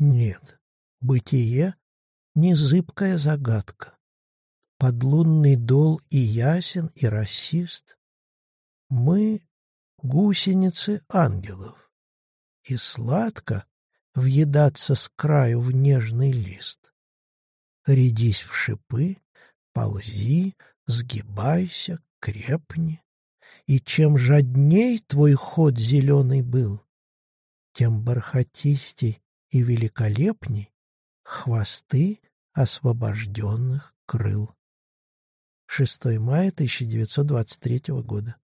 Нет, бытие — незыбкая загадка. Подлунный дол и ясен, и расист. Мы — гусеницы ангелов, и сладко въедаться с краю в нежный лист. Рядись в шипы, ползи, сгибайся, крепни, и чем жадней твой ход зеленый был, тем бархатистей и великолепней хвосты освобожденных крыл. 6 мая 1923 года.